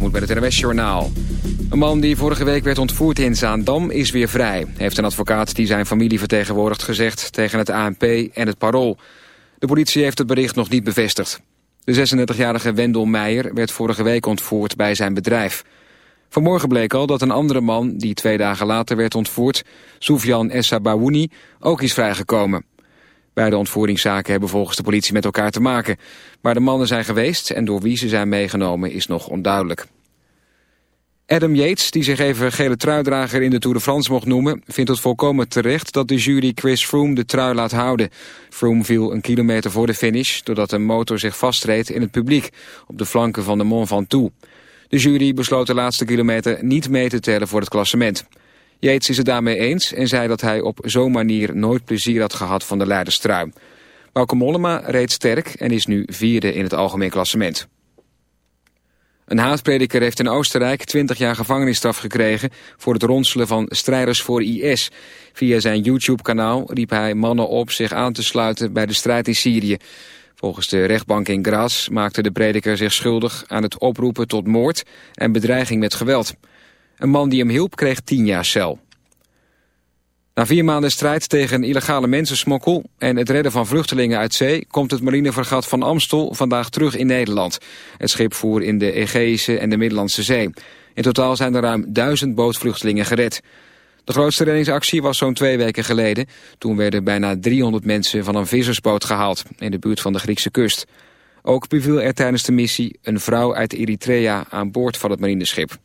moet bij het NWS Journaal. Een man die vorige week werd ontvoerd in Zaandam is weer vrij. Heeft een advocaat die zijn familie vertegenwoordigt gezegd tegen het ANP en het Parool. De politie heeft het bericht nog niet bevestigd. De 36-jarige Wendel Meijer werd vorige week ontvoerd bij zijn bedrijf. Vanmorgen bleek al dat een andere man, die twee dagen later werd ontvoerd... Soufjan Essa Bawouni, ook is vrijgekomen. Beide ontvoeringszaken hebben volgens de politie met elkaar te maken. Waar de mannen zijn geweest en door wie ze zijn meegenomen is nog onduidelijk. Adam Yates, die zich even gele truidrager in de Tour de France mocht noemen... vindt het volkomen terecht dat de jury Chris Froome de trui laat houden. Froome viel een kilometer voor de finish... doordat een motor zich vastreed in het publiek... op de flanken van de Mont Ventoux. De jury besloot de laatste kilometer niet mee te tellen voor het klassement. Yates is het daarmee eens en zei dat hij op zo'n manier nooit plezier had gehad van de leiderstrui. Bauke Mollema reed sterk en is nu vierde in het algemeen klassement. Een haatprediker heeft in Oostenrijk 20 jaar gevangenisstraf gekregen... voor het ronselen van strijders voor IS. Via zijn YouTube-kanaal riep hij mannen op zich aan te sluiten bij de strijd in Syrië. Volgens de rechtbank in Graz maakte de prediker zich schuldig aan het oproepen tot moord en bedreiging met geweld. Een man die hem hielp kreeg 10 jaar cel. Na vier maanden strijd tegen illegale mensensmokkel en het redden van vluchtelingen uit zee... komt het marinevergat van Amstel vandaag terug in Nederland. Het schip voer in de Egeïsche en de Middellandse Zee. In totaal zijn er ruim duizend bootvluchtelingen gered. De grootste reddingsactie was zo'n twee weken geleden. Toen werden bijna 300 mensen van een vissersboot gehaald... in de buurt van de Griekse kust. Ook beviel er tijdens de missie een vrouw uit Eritrea aan boord van het marineschip.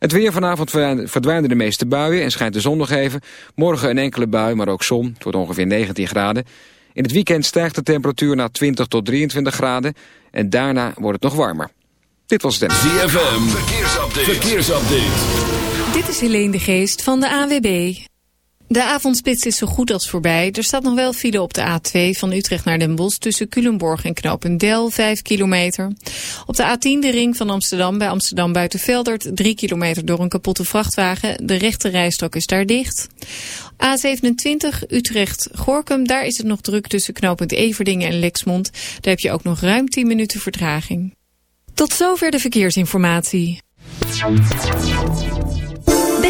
Het weer vanavond verdwijnen de meeste buien en schijnt de zon nog even. Morgen een enkele bui, maar ook zon. Het wordt ongeveer 19 graden. In het weekend stijgt de temperatuur naar 20 tot 23 graden. En daarna wordt het nog warmer. Dit was het. ZFM, verkeersupdate. verkeersupdate. Dit is Helene de Geest van de AWB. De avondspits is zo goed als voorbij. Er staat nog wel file op de A2 van Utrecht naar Den Bosch... tussen Culemborg en Knopendel, 5 kilometer. Op de A10 de ring van Amsterdam bij Amsterdam Buitenveldert... 3 kilometer door een kapotte vrachtwagen. De rechte rijstrook is daar dicht. A27 Utrecht-Gorkum, daar is het nog druk... tussen knooppunt Everdingen en Lexmond. Daar heb je ook nog ruim 10 minuten vertraging. Tot zover de verkeersinformatie.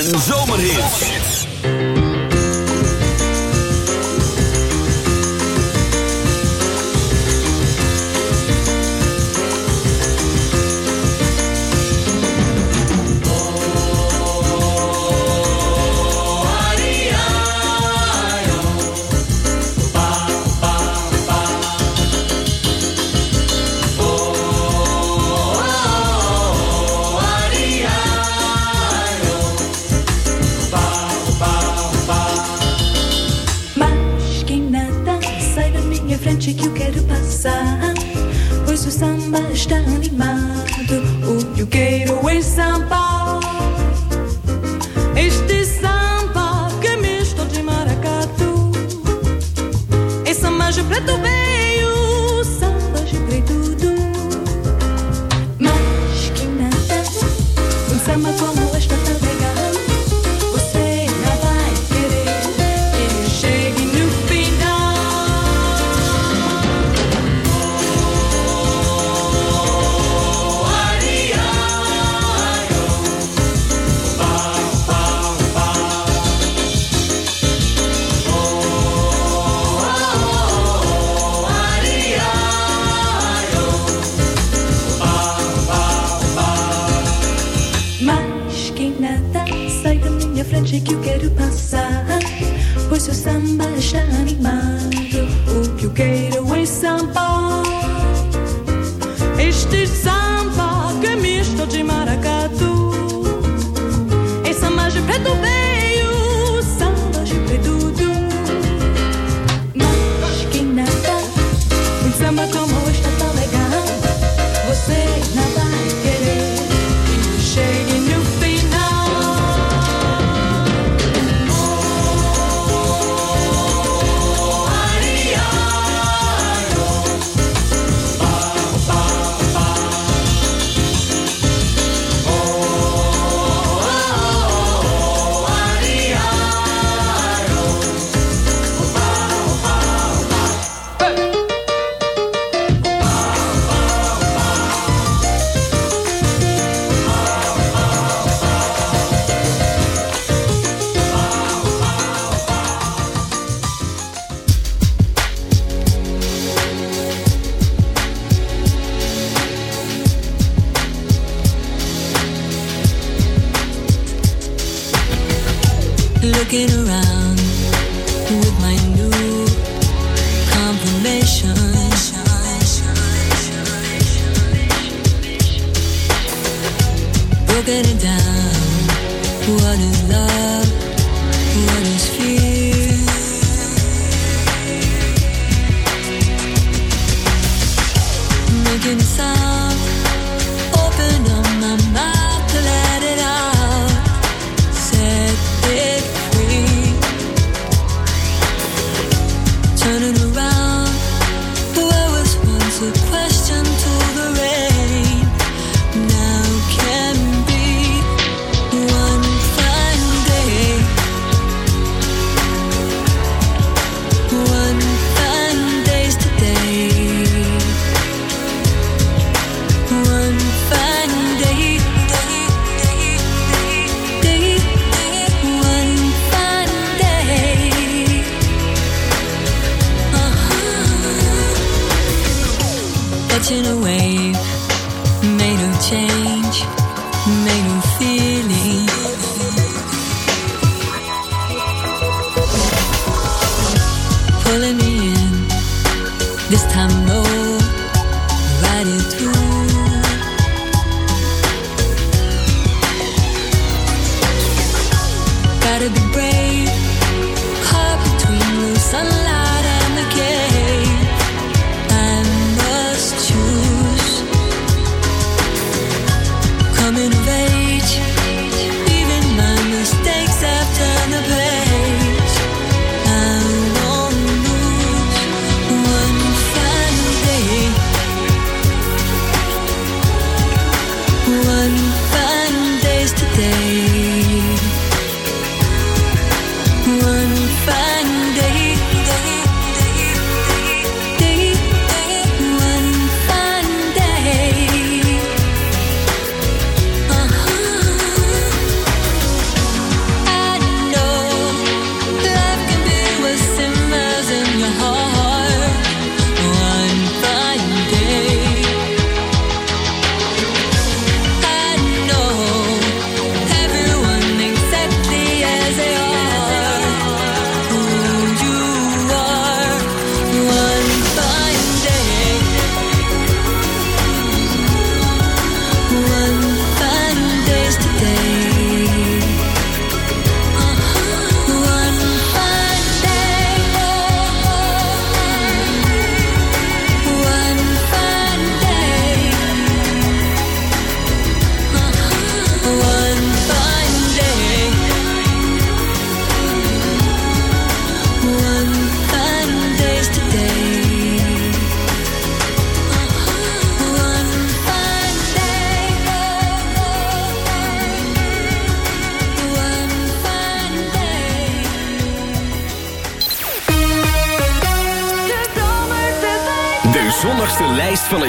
So. zo. chick you get around. I was once a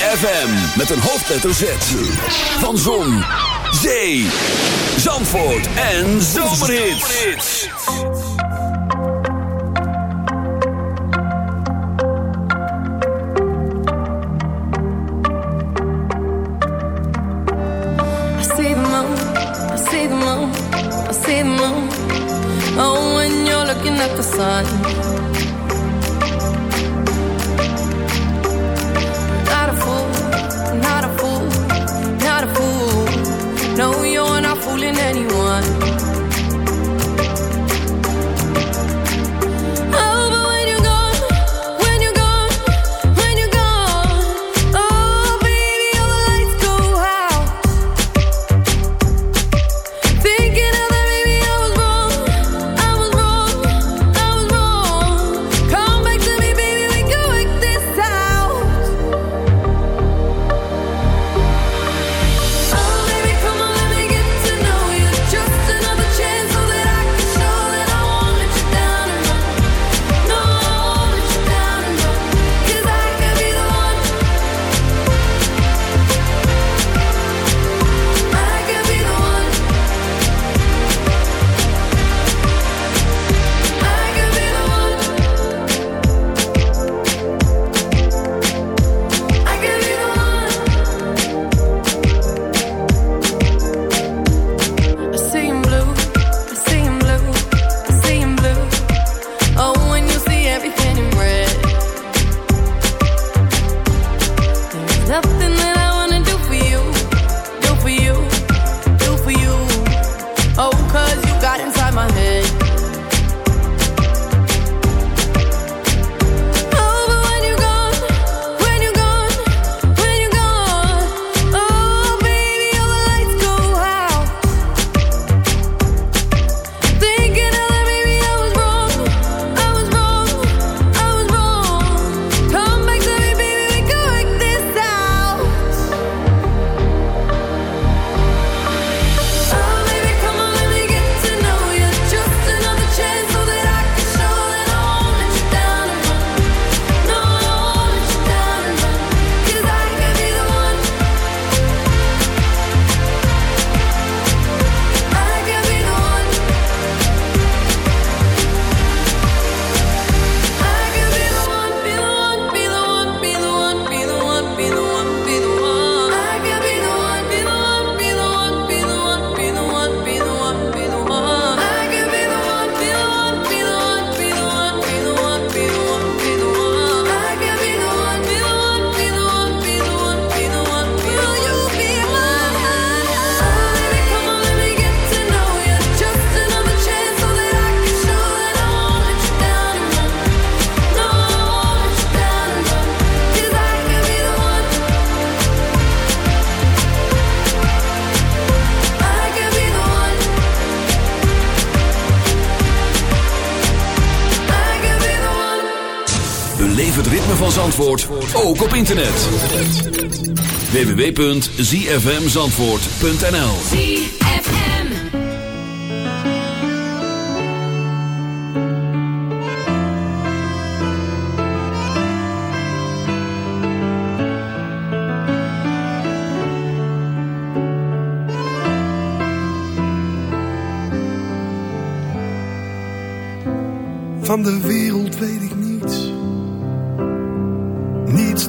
ZFM met een hoofdletter Z. Van Zon, Zee, Zandvoort en Zomerhits. I see the moon, I see the moon Oh, when you're looking at the sun fooling anyone. internet. www.zfmzandvoort.nl Van de wereld weet ik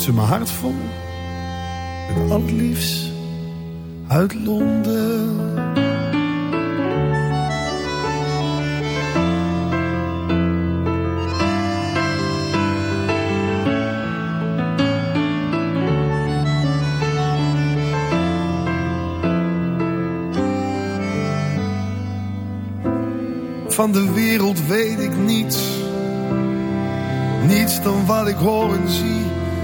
Stort ze mijn hart vol met al het liefst uit Londen. Van de wereld weet ik niets. Niets dan wat ik hoor en zie.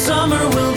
Summer will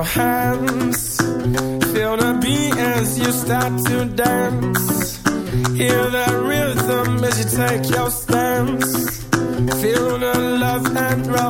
your hands Feel the beat as you start to dance Hear the rhythm as you take your stance Feel the love and rock.